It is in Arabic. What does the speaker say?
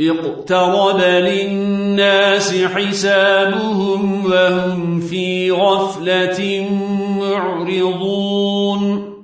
اقترب للناس حسابهم وهم في غفلة معرضون.